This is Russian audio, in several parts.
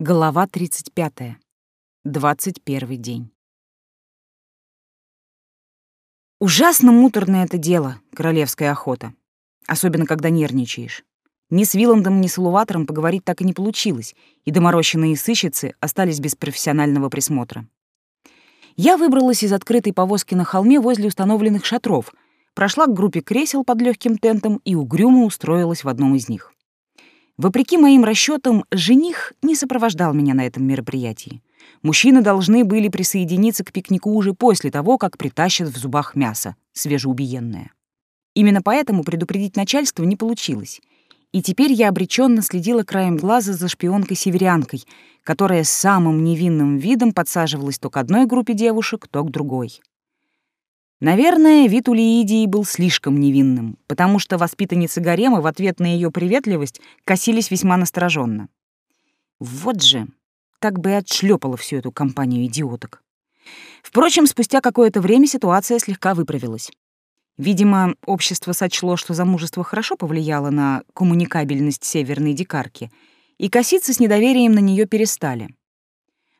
Глава 35. 21 день. Ужасно муторное это дело, королевская охота. Особенно, когда нервничаешь. Ни с Виландом, ни с Луватором поговорить так и не получилось, и доморощенные сыщицы остались без профессионального присмотра. Я выбралась из открытой повозки на холме возле установленных шатров, прошла к группе кресел под легким тентом и угрюмо устроилась в одном из них. Вопреки моим расчетам, жених не сопровождал меня на этом мероприятии. Мужчины должны были присоединиться к пикнику уже после того, как притащат в зубах мясо, свежеубиенное. Именно поэтому предупредить начальство не получилось. И теперь я обреченно следила краем глаза за шпионкой-северянкой, которая самым невинным видом подсаживалась то к одной группе девушек, то к другой. Наверное, вид у Лиидии был слишком невинным, потому что воспитанницы гарема в ответ на ее приветливость косились весьма настороженно. Вот же, так бы и отшлепала всю эту компанию идиоток. Впрочем, спустя какое-то время ситуация слегка выправилась. Видимо, общество сочло, что замужество хорошо повлияло на коммуникабельность северной дикарки, и коситься с недоверием на нее перестали.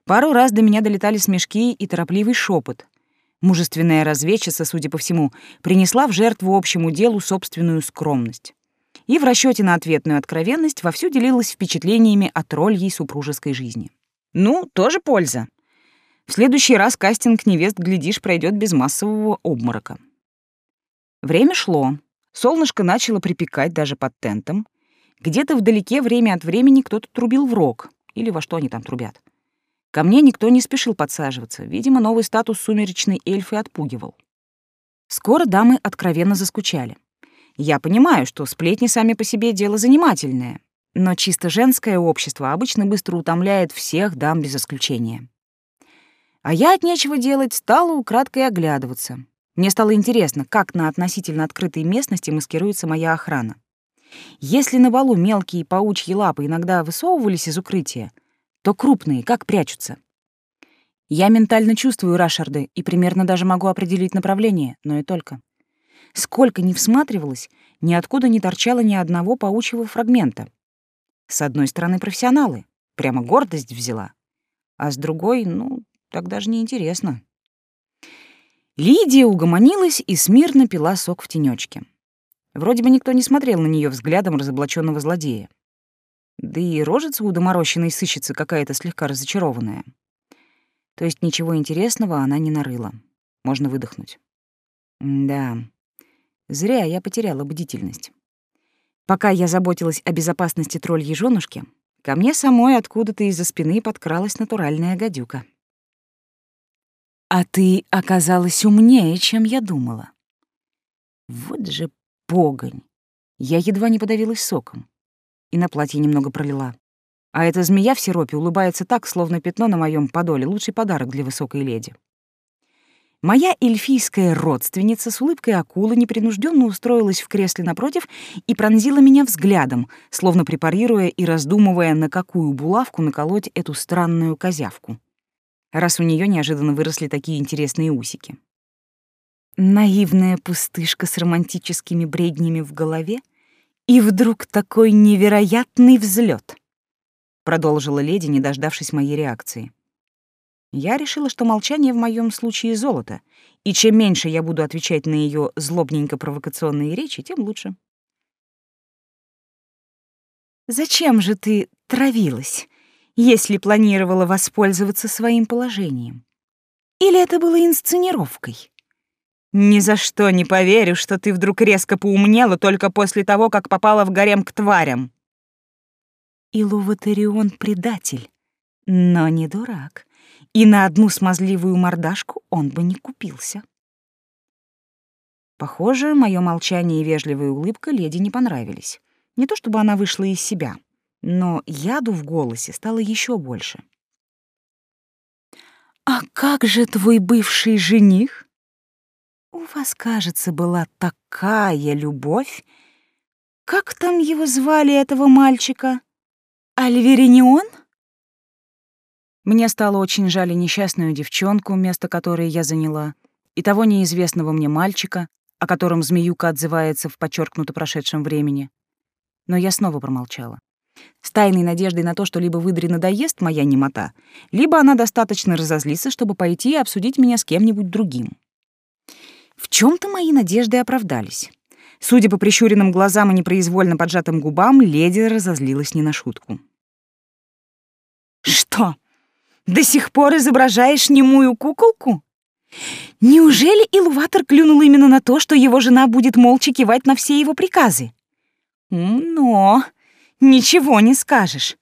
Пару раз до меня долетали смешки и торопливый шепот — Мужественная разведчица, судя по всему, принесла в жертву общему делу собственную скромность. И в расчете на ответную откровенность вовсю делилась впечатлениями от рольей супружеской жизни. Ну, тоже польза. В следующий раз кастинг невест, глядишь, пройдет без массового обморока. Время шло. Солнышко начало припекать даже под тентом. Где-то вдалеке время от времени кто-то трубил в рог. Или во что они там трубят. Ко мне никто не спешил подсаживаться. Видимо, новый статус сумеречной эльфы отпугивал. Скоро дамы откровенно заскучали. Я понимаю, что сплетни сами по себе дело занимательное, но чисто женское общество обычно быстро утомляет всех дам без исключения. А я от нечего делать стала украдкой оглядываться. Мне стало интересно, как на относительно открытой местности маскируется моя охрана. Если на балу мелкие паучьи лапы иногда высовывались из укрытия, то крупные, как прячутся. Я ментально чувствую Рашарды и примерно даже могу определить направление, но и только. Сколько ни всматривалась, ниоткуда не торчало ни одного паучьего фрагмента. С одной стороны, профессионалы, прямо гордость взяла, а с другой, ну, так даже не интересно. Лидия угомонилась и смирно пила сок в тенечке. Вроде бы никто не смотрел на нее взглядом разоблаченного злодея. Да и рожица у доморощенной сыщицы какая-то слегка разочарованная. То есть ничего интересного она не нарыла. Можно выдохнуть. да, зря я потеряла бдительность. Пока я заботилась о безопасности тролльей жёнушки, ко мне самой откуда-то из-за спины подкралась натуральная гадюка. «А ты оказалась умнее, чем я думала». Вот же погонь! Я едва не подавилась соком и на платье немного пролила. А эта змея в сиропе улыбается так, словно пятно на моем подоле — лучший подарок для высокой леди. Моя эльфийская родственница с улыбкой акулы непринужденно устроилась в кресле напротив и пронзила меня взглядом, словно препарируя и раздумывая, на какую булавку наколоть эту странную козявку, раз у нее неожиданно выросли такие интересные усики. Наивная пустышка с романтическими бреднями в голове — и вдруг такой невероятный взлет, продолжила леди, не дождавшись моей реакции. Я решила, что молчание в моем случае золото, и чем меньше я буду отвечать на ее злобненько-провокационные речи, тем лучше. «Зачем же ты травилась, если планировала воспользоваться своим положением? Или это было инсценировкой?» Ни за что не поверю, что ты вдруг резко поумнела только после того, как попала в гарем к тварям. Илуватарион — предатель, но не дурак, и на одну смазливую мордашку он бы не купился. Похоже, мое молчание и вежливая улыбка леди не понравились. Не то чтобы она вышла из себя, но яду в голосе стало еще больше. «А как же твой бывший жених?» У вас, кажется, была такая любовь. Как там его звали, этого мальчика? Альверинион? Мне стало очень жаль несчастную девчонку, место которой я заняла, и того неизвестного мне мальчика, о котором змеюка отзывается в подчеркнуто прошедшем времени. Но я снова промолчала. С тайной надеждой на то, что либо выдре надоест моя немота, либо она достаточно разозлится, чтобы пойти и обсудить меня с кем-нибудь другим. В чем то мои надежды оправдались. Судя по прищуренным глазам и непроизвольно поджатым губам, леди разозлилась не на шутку. «Что, до сих пор изображаешь немую куколку? Неужели Илуватор клюнул именно на то, что его жена будет молча кивать на все его приказы? Но ничего не скажешь.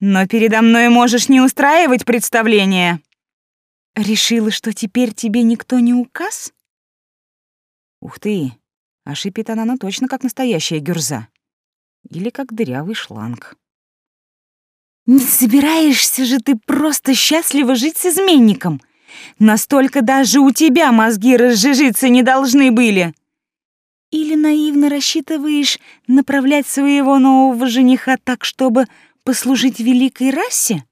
Но передо мной можешь не устраивать представление. Решила, что теперь тебе никто не указ? Ух ты, а шипит она, ну точно как настоящая гюрза. Или как дырявый шланг. Не собираешься же ты просто счастливо жить с изменником? Настолько даже у тебя мозги разжижиться не должны были. Или наивно рассчитываешь направлять своего нового жениха так, чтобы послужить великой расе?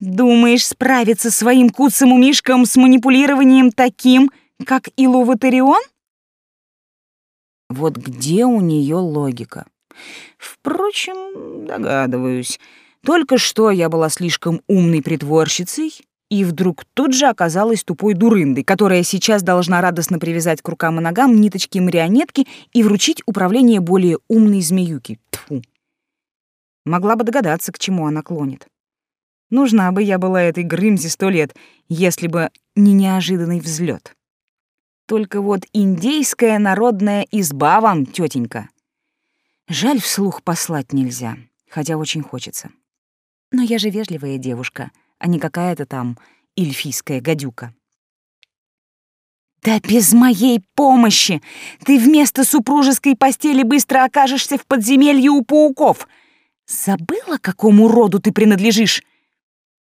Думаешь справиться своим куцым умишком с манипулированием таким, как Илуватарион? Вот где у нее логика? Впрочем, догадываюсь. Только что я была слишком умной притворщицей, и вдруг тут же оказалась тупой дурындой, которая сейчас должна радостно привязать к рукам и ногам ниточки марионетки и вручить управление более умной змеюки. Тфу. Могла бы догадаться, к чему она клонит. Нужна бы я была этой Грымзе сто лет, если бы не неожиданный взлет. Только вот индейская народная изба вам, тетенька. Жаль, вслух послать нельзя, хотя очень хочется. Но я же вежливая девушка, а не какая-то там эльфийская гадюка. Да без моей помощи ты вместо супружеской постели быстро окажешься в подземелье у пауков. Забыла, какому роду ты принадлежишь?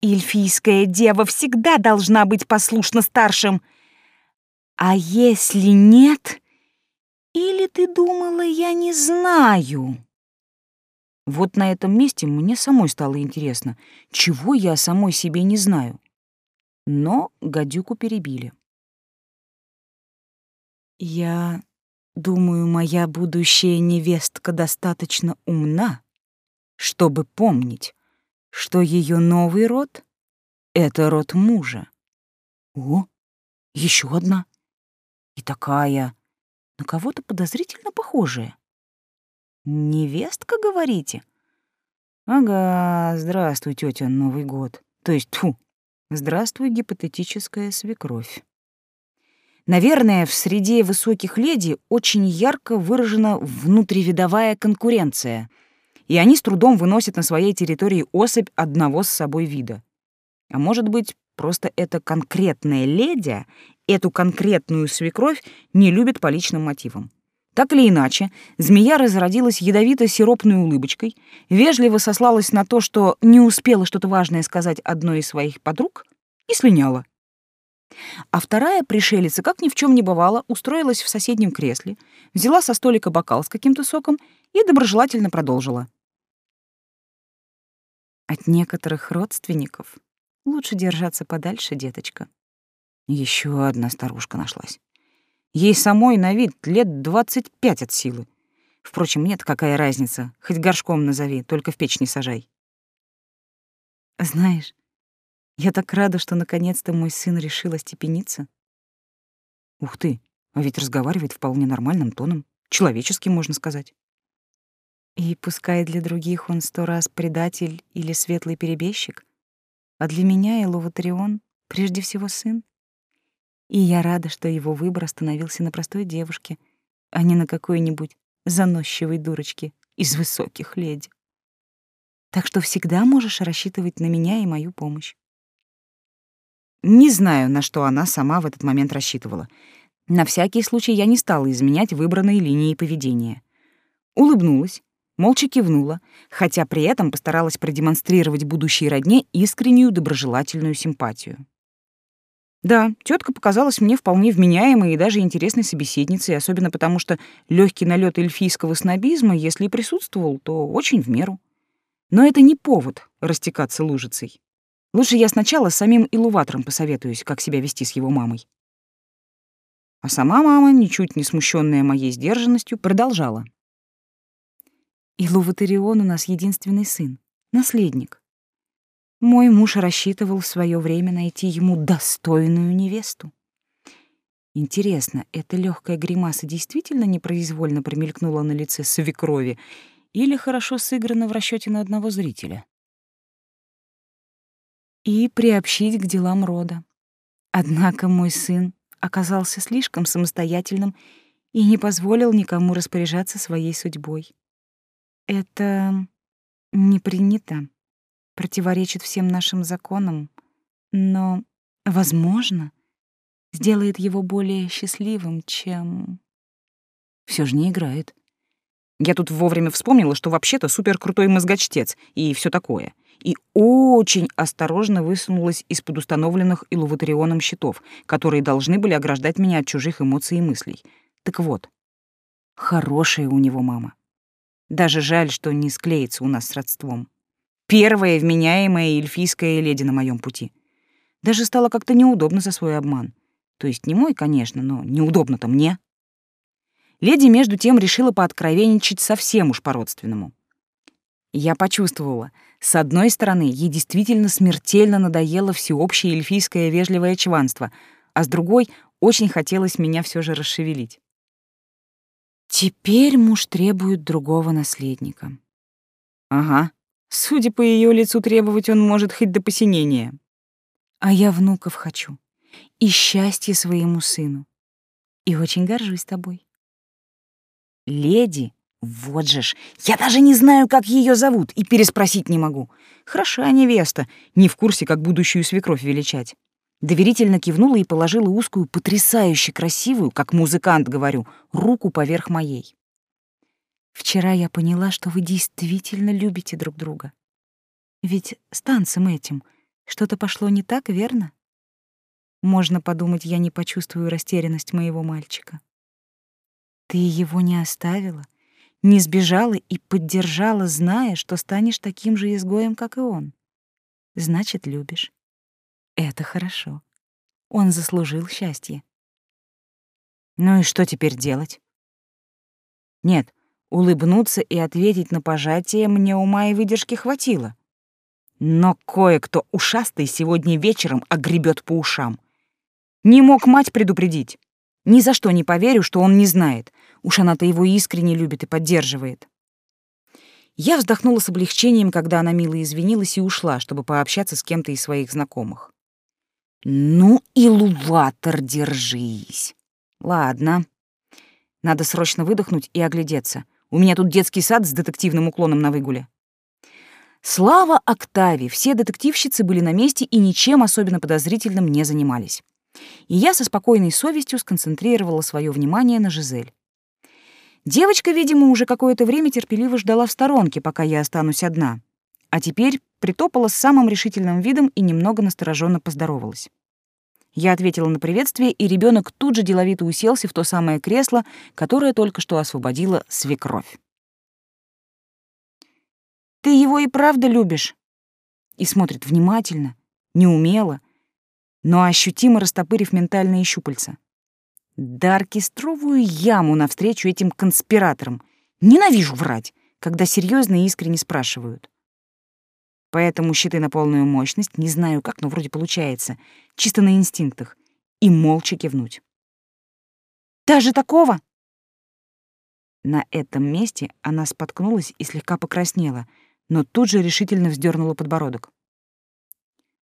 Эльфийская дева всегда должна быть послушна старшим — а если нет? Или ты думала, я не знаю? Вот на этом месте мне самой стало интересно, чего я самой себе не знаю. Но гадюку перебили. Я думаю, моя будущая невестка достаточно умна, чтобы помнить, что ее новый род — это род мужа. О, еще одна. И такая, на кого-то подозрительно похожая. Невестка, говорите? Ага, здравствуй, тетя Новый год. То есть, тьфу, здравствуй, гипотетическая свекровь. Наверное, в среде высоких леди очень ярко выражена внутривидовая конкуренция, и они с трудом выносят на своей территории особь одного с собой вида. А может быть, просто эта конкретная леди эту конкретную свекровь не любит по личным мотивам. Так или иначе, змея разродилась ядовито-сиропной улыбочкой, вежливо сослалась на то, что не успела что-то важное сказать одной из своих подруг, и слиняла. А вторая пришелица, как ни в чем не бывало, устроилась в соседнем кресле, взяла со столика бокал с каким-то соком и доброжелательно продолжила. От некоторых родственников лучше держаться подальше, деточка. Еще одна старушка нашлась. Ей самой на вид лет двадцать пять от силы. Впрочем, нет какая разница, хоть горшком назови, только в печь не сажай. Знаешь, я так рада, что наконец-то мой сын решил остепениться. Ух ты, а ведь разговаривает вполне нормальным тоном, человеческим, можно сказать. И пускай для других он сто раз предатель или светлый перебежчик, а для меня Иловатарион прежде всего сын. И я рада, что его выбор остановился на простой девушке, а не на какой-нибудь заносчивой дурочке из высоких леди. Так что всегда можешь рассчитывать на меня и мою помощь. Не знаю, на что она сама в этот момент рассчитывала. На всякий случай я не стала изменять выбранной линии поведения. Улыбнулась, молча кивнула, хотя при этом постаралась продемонстрировать будущей родне искреннюю доброжелательную симпатию. Да, тетка показалась мне вполне вменяемой и даже интересной собеседницей, особенно потому что легкий налет эльфийского снобизма, если и присутствовал, то очень в меру. Но это не повод растекаться лужицей. Лучше я сначала с самим Илуватором посоветуюсь, как себя вести с его мамой. А сама мама, ничуть не смущенная моей сдержанностью, продолжала. И Луватарион у нас единственный сын, наследник. Мой муж рассчитывал в свое время найти ему достойную невесту. Интересно, эта легкая гримаса действительно непроизвольно промелькнула на лице свекрови или хорошо сыграна в расчете на одного зрителя? И приобщить к делам рода. Однако мой сын оказался слишком самостоятельным и не позволил никому распоряжаться своей судьбой. Это не принято, противоречит всем нашим законам, но, возможно, сделает его более счастливым, чем... Все же не играет. Я тут вовремя вспомнила, что вообще-то суперкрутой мозгочтец и все такое. И очень осторожно высунулась из-под установленных Илуватарионом щитов, которые должны были ограждать меня от чужих эмоций и мыслей. Так вот, хорошая у него мама. Даже жаль, что не склеится у нас с родством. Первая вменяемая эльфийская леди на моем пути. Даже стало как-то неудобно за свой обман. То есть не мой, конечно, но неудобно-то мне. Леди между тем решила пооткровенничать совсем уж по-родственному. Я почувствовала, с одной стороны, ей действительно смертельно надоело всеобщее эльфийское вежливое чванство, а с другой — очень хотелось меня все же расшевелить. Теперь муж требует другого наследника. Ага, судя по ее лицу, требовать он может хоть до посинения. А я внуков хочу. И счастье своему сыну. И очень горжусь тобой. Леди, вот же ж, я даже не знаю, как ее зовут, и переспросить не могу. Хороша невеста, не в курсе, как будущую свекровь величать. Доверительно кивнула и положила узкую, потрясающе красивую, как музыкант говорю, руку поверх моей. Вчера я поняла, что вы действительно любите друг друга. Ведь с танцем этим что-то пошло не так, верно? Можно подумать, я не почувствую растерянность моего мальчика. Ты его не оставила, не сбежала и поддержала, зная, что станешь таким же изгоем, как и он. Значит, любишь. Это хорошо. Он заслужил счастье. Ну и что теперь делать? Нет, улыбнуться и ответить на пожатие мне ума и выдержки хватило. Но кое-кто ушастый сегодня вечером огребет по ушам. Не мог мать предупредить. Ни за что не поверю, что он не знает. Уж она-то его искренне любит и поддерживает. Я вздохнула с облегчением, когда она мило извинилась и ушла, чтобы пообщаться с кем-то из своих знакомых. Ну и луватор, держись. Ладно. Надо срочно выдохнуть и оглядеться. У меня тут детский сад с детективным уклоном на выгуле. Слава Октаве, все детективщицы были на месте и ничем особенно подозрительным не занимались. И я со спокойной совестью сконцентрировала свое внимание на Жизель. Девочка, видимо, уже какое-то время терпеливо ждала в сторонке, пока я останусь одна а теперь притопала с самым решительным видом и немного настороженно поздоровалась. Я ответила на приветствие, и ребенок тут же деловито уселся в то самое кресло, которое только что освободила свекровь. «Ты его и правда любишь?» И смотрит внимательно, неумело, но ощутимо растопырив ментальные щупальца. Да оркестровую яму навстречу этим конспираторам. Ненавижу врать, когда серьезно и искренне спрашивают. Поэтому щиты на полную мощность, не знаю как, но вроде получается, чисто на инстинктах, и молча кивнуть. «Даже такого?» На этом месте она споткнулась и слегка покраснела, но тут же решительно вздернула подбородок.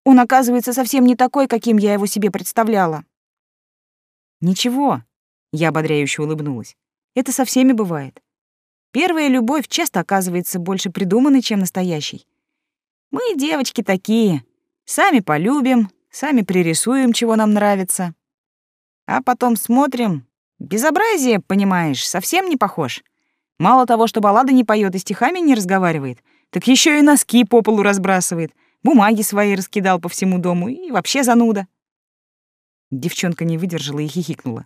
«Он, оказывается, совсем не такой, каким я его себе представляла». «Ничего», — я ободряюще улыбнулась, — «это со всеми бывает. Первая любовь часто оказывается больше придуманной, чем настоящей. Мы, девочки, такие. Сами полюбим, сами пририсуем, чего нам нравится. А потом смотрим. Безобразие, понимаешь, совсем не похож. Мало того, что баллады не поет и стихами не разговаривает, так еще и носки по полу разбрасывает, бумаги свои раскидал по всему дому и вообще зануда. Девчонка не выдержала и хихикнула.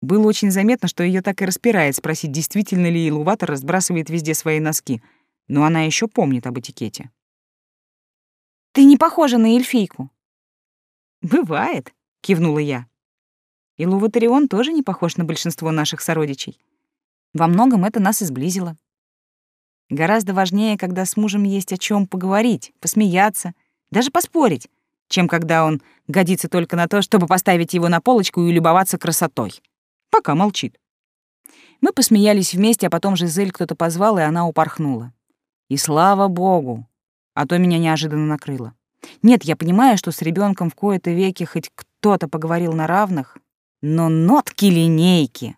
Было очень заметно, что ее так и распирает спросить, действительно ли Илуватор разбрасывает везде свои носки, но она еще помнит об этикете. Ты не похожа на эльфийку. Бывает, кивнула я. И Луватарион тоже не похож на большинство наших сородичей. Во многом это нас и сблизило. Гораздо важнее, когда с мужем есть о чем поговорить, посмеяться, даже поспорить, чем когда он годится только на то, чтобы поставить его на полочку и любоваться красотой. Пока молчит. Мы посмеялись вместе, а потом Жизель кто-то позвал, и она упорхнула. И слава богу, а то меня неожиданно накрыло. Нет, я понимаю, что с ребенком в кои-то веки хоть кто-то поговорил на равных, но нотки линейки.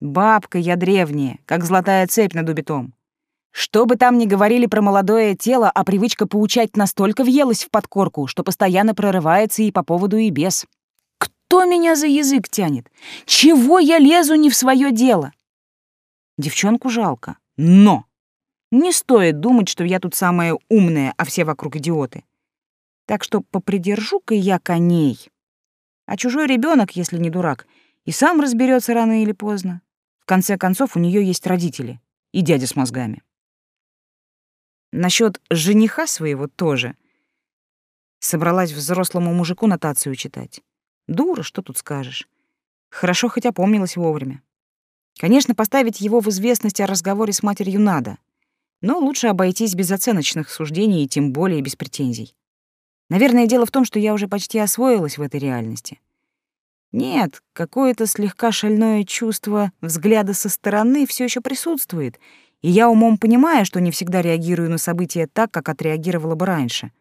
Бабка я древняя, как золотая цепь над убитом. Что бы там ни говорили про молодое тело, а привычка поучать настолько въелась в подкорку, что постоянно прорывается и по поводу, и без. Кто меня за язык тянет? Чего я лезу не в свое дело? Девчонку жалко, но не стоит думать, что я тут самая умная, а все вокруг идиоты. Так что попридержу-ка я коней. А чужой ребенок, если не дурак, и сам разберется рано или поздно. В конце концов, у нее есть родители и дядя с мозгами. Насчет жениха своего тоже. Собралась взрослому мужику нотацию читать. Дура, что тут скажешь. Хорошо хоть опомнилась вовремя. Конечно, поставить его в известность о разговоре с матерью надо, но лучше обойтись без оценочных суждений и тем более без претензий. Наверное, дело в том, что я уже почти освоилась в этой реальности. Нет, какое-то слегка шальное чувство взгляда со стороны все еще присутствует, и я умом понимаю, что не всегда реагирую на события так, как отреагировала бы раньше.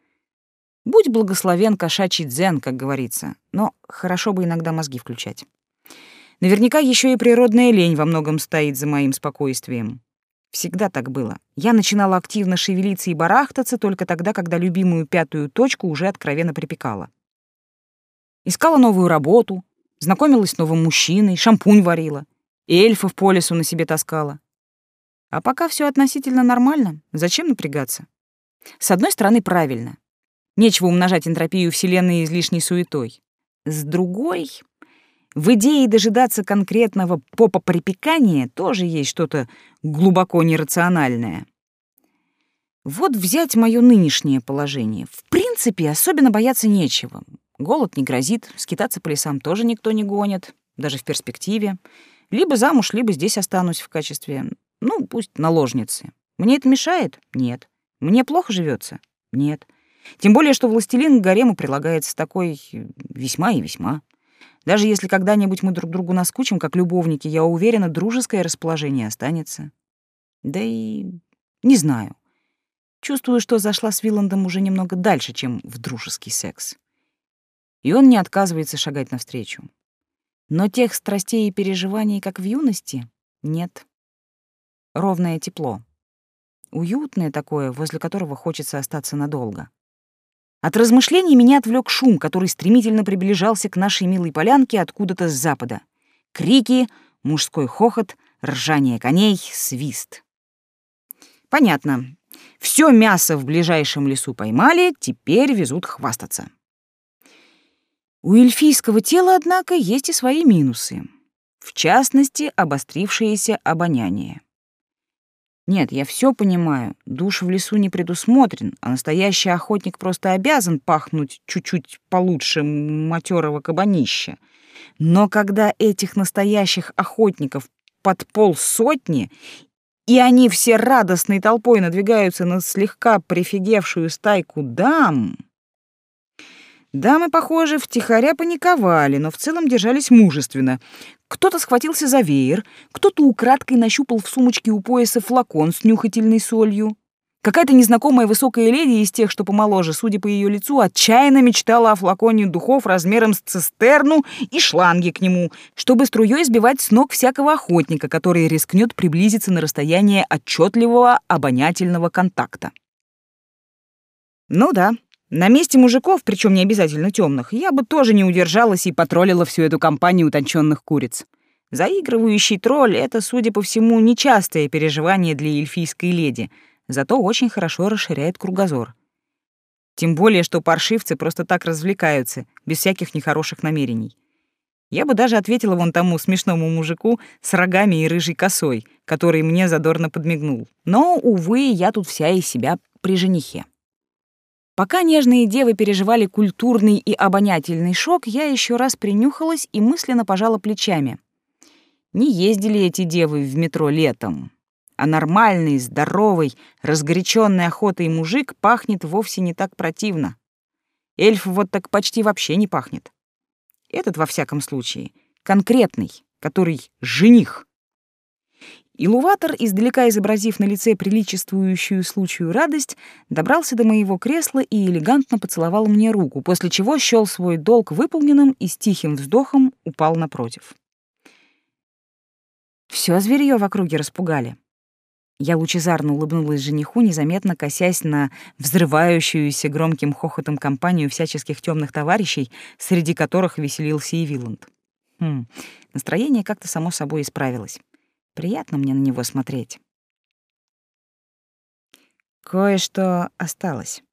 Будь благословен кошачий дзен, как говорится, но хорошо бы иногда мозги включать. Наверняка еще и природная лень во многом стоит за моим спокойствием. Всегда так было. Я начинала активно шевелиться и барахтаться только тогда, когда любимую пятую точку уже откровенно припекала. Искала новую работу, знакомилась с новым мужчиной, шампунь варила, эльфов по лесу на себе таскала. А пока все относительно нормально, зачем напрягаться? С одной стороны, правильно. Нечего умножать энтропию Вселенной излишней суетой. С другой, в идее дожидаться конкретного попа-припекания тоже есть что-то глубоко нерациональное. Вот взять мое нынешнее положение. В принципе, особенно бояться нечего. Голод не грозит, скитаться по лесам тоже никто не гонит, даже в перспективе. Либо замуж, либо здесь останусь в качестве, ну, пусть наложницы. Мне это мешает? Нет. Мне плохо живется? Нет. Тем более, что властелин к гарему прилагается такой весьма и весьма. Даже если когда-нибудь мы друг другу наскучим, как любовники, я уверена, дружеское расположение останется. Да и не знаю. Чувствую, что зашла с Виландом уже немного дальше, чем в дружеский секс. И он не отказывается шагать навстречу. Но тех страстей и переживаний, как в юности, нет. Ровное тепло. Уютное такое, возле которого хочется остаться надолго. От размышлений меня отвлек шум, который стремительно приближался к нашей милой полянке откуда-то с запада. Крики, мужской хохот, ржание коней, свист. Понятно. Все мясо в ближайшем лесу поймали, теперь везут хвастаться. У эльфийского тела, однако, есть и свои минусы. В частности, обострившееся обоняние. Нет, я все понимаю. Душ в лесу не предусмотрен, а настоящий охотник просто обязан пахнуть чуть-чуть получше матерого кабанища. Но когда этих настоящих охотников под полсотни, и они все радостной толпой надвигаются на слегка прифигевшую стайку дам... Дамы, похоже, втихаря паниковали, но в целом держались мужественно. Кто-то схватился за веер, кто-то украдкой нащупал в сумочке у пояса флакон с нюхательной солью. Какая-то незнакомая высокая леди из тех, что помоложе, судя по ее лицу, отчаянно мечтала о флаконе духов размером с цистерну и шланге к нему, чтобы струей сбивать с ног всякого охотника, который рискнет приблизиться на расстояние отчетливого обонятельного контакта. Ну да, на месте мужиков, причем не обязательно темных, я бы тоже не удержалась и потроллила всю эту компанию утонченных куриц. Заигрывающий тролль — это, судя по всему, нечастое переживание для эльфийской леди, зато очень хорошо расширяет кругозор. Тем более, что паршивцы просто так развлекаются, без всяких нехороших намерений. Я бы даже ответила вон тому смешному мужику с рогами и рыжей косой, который мне задорно подмигнул. Но, увы, я тут вся из себя при женихе. Пока нежные девы переживали культурный и обонятельный шок, я еще раз принюхалась и мысленно пожала плечами. Не ездили эти девы в метро летом. а нормальный, здоровый, разгоряченный охотой мужик пахнет вовсе не так противно. Эльф вот так почти вообще не пахнет. Этот, во всяком случае, конкретный, который жених. Илуватор, издалека изобразив на лице приличествующую случаю радость, добрался до моего кресла и элегантно поцеловал мне руку, после чего счёл свой долг выполненным и с тихим вздохом упал напротив. Всё зверьё в округе распугали. Я лучезарно улыбнулась жениху, незаметно косясь на взрывающуюся громким хохотом компанию всяческих темных товарищей, среди которых веселился и Виланд. Хм, настроение как-то само собой исправилось. Приятно мне на него смотреть. Кое-что осталось.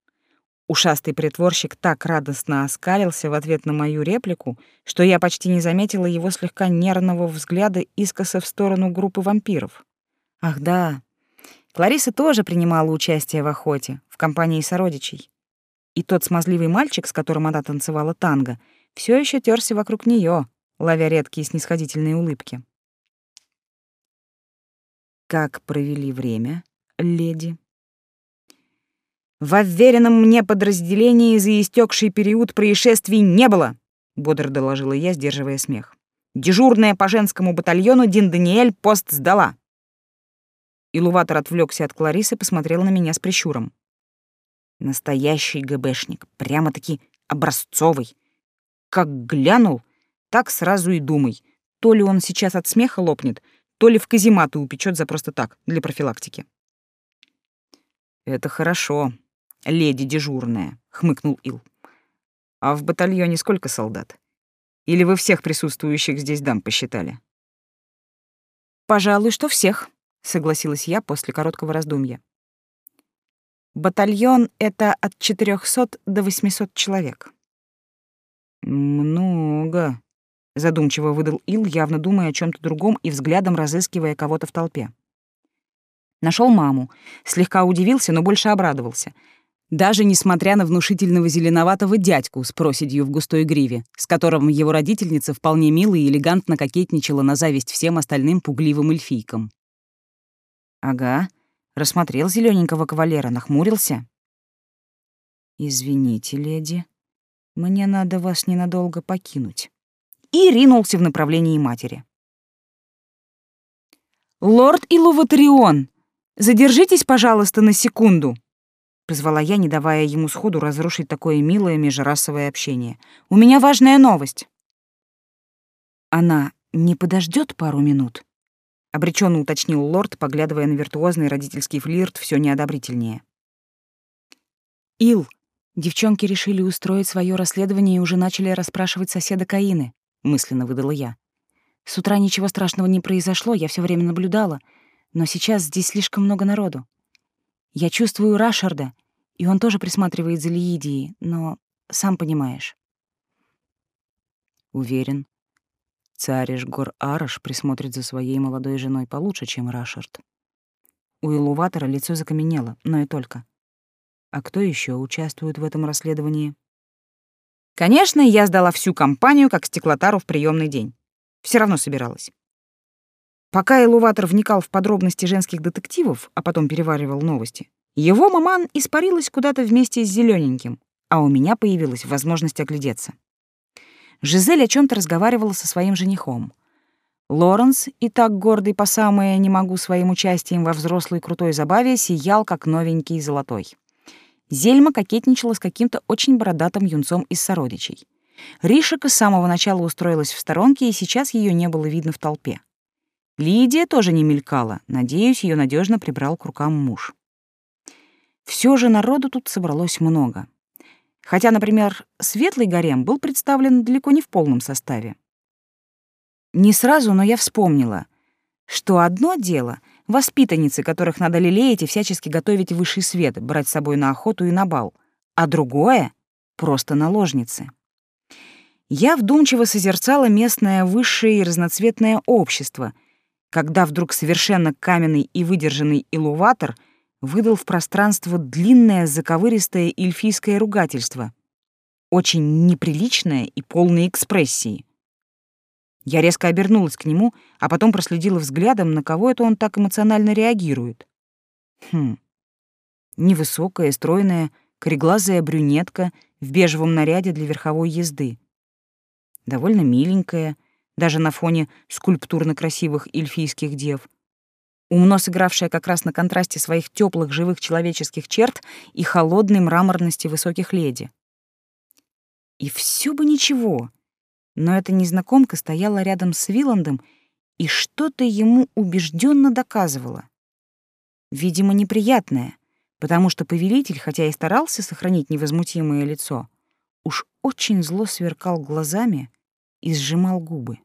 Ушастый притворщик так радостно оскалился в ответ на мою реплику, что я почти не заметила его слегка нервного взгляда искоса в сторону группы вампиров. Ах да, Клариса тоже принимала участие в охоте, в компании сородичей. И тот смазливый мальчик, с которым она танцевала танго, все еще терся вокруг нее, ловя редкие снисходительные улыбки. Как провели время, леди? В уверенном мне подразделении за истекший период происшествий не было, бодро доложила я, сдерживая смех. Дежурная по женскому батальону Дин Даниэль пост сдала. Илуватор отвлекся от Кларисы, посмотрел на меня с прищуром. Настоящий ГБшник, прямо-таки образцовый. Как глянул, так сразу и думай, то ли он сейчас от смеха лопнет, то ли в казематы упечет за просто так, для профилактики. «Это хорошо, леди дежурная», — хмыкнул Ил. «А в батальоне сколько солдат? Или вы всех присутствующих здесь дам посчитали?» «Пожалуй, что всех», — согласилась я после короткого раздумья. «Батальон — это от 400 до 800 человек». «Много», задумчиво выдал Ил, явно думая о чем то другом и взглядом разыскивая кого-то в толпе. Нашел маму, слегка удивился, но больше обрадовался. Даже несмотря на внушительного зеленоватого дядьку с проседью в густой гриве, с которым его родительница вполне мило и элегантно кокетничала на зависть всем остальным пугливым эльфийкам. Ага, рассмотрел зелененького кавалера, нахмурился. «Извините, леди, мне надо вас ненадолго покинуть» и ринулся в направлении матери. «Лорд Илуватарион, задержитесь, пожалуйста, на секунду», — позвала я, не давая ему сходу разрушить такое милое межрасовое общение. «У меня важная новость». «Она не подождет пару минут?» — обреченно уточнил лорд, поглядывая на виртуозный родительский флирт все неодобрительнее. «Ил, девчонки решили устроить свое расследование и уже начали расспрашивать соседа Каины мысленно выдала я. С утра ничего страшного не произошло, я все время наблюдала, но сейчас здесь слишком много народу. Я чувствую Рашарда, и он тоже присматривает за Лиидией, но сам понимаешь. Уверен, цариш Гор Араш присмотрит за своей молодой женой получше, чем Рашард. У Илуватора лицо закаменело, но и только. А кто еще участвует в этом расследовании? Конечно, я сдала всю компанию как стеклотару в приемный день. Все равно собиралась. Пока Элуватор вникал в подробности женских детективов, а потом переваривал новости, его маман испарилась куда-то вместе с зелененьким, а у меня появилась возможность оглядеться. Жизель о чем то разговаривала со своим женихом. Лоренс, и так гордый по самое не могу своим участием во взрослой крутой забаве, сиял как новенький золотой. Зельма кокетничала с каким-то очень бородатым юнцом из сородичей. Ришика с самого начала устроилась в сторонке, и сейчас ее не было видно в толпе. Лидия тоже не мелькала, надеюсь, ее надежно прибрал к рукам муж. Все же народу тут собралось много. Хотя, например, Светлый гарем был представлен далеко не в полном составе. Не сразу, но я вспомнила, что одно дело — воспитанницы, которых надо лелеять и всячески готовить в высший свет, брать с собой на охоту и на бал, а другое — просто наложницы. Я вдумчиво созерцала местное высшее и разноцветное общество, когда вдруг совершенно каменный и выдержанный илуватор выдал в пространство длинное заковыристое эльфийское ругательство, очень неприличное и полное экспрессии. Я резко обернулась к нему, а потом проследила взглядом, на кого это он так эмоционально реагирует. Хм. Невысокая, стройная, кореглазая брюнетка в бежевом наряде для верховой езды. Довольно миленькая, даже на фоне скульптурно красивых эльфийских дев. Умно сыгравшая как раз на контрасте своих теплых живых человеческих черт и холодной мраморности высоких леди. И все бы ничего, но эта незнакомка стояла рядом с Виландом и что-то ему убежденно доказывала. Видимо, неприятное, потому что повелитель, хотя и старался сохранить невозмутимое лицо, уж очень зло сверкал глазами и сжимал губы.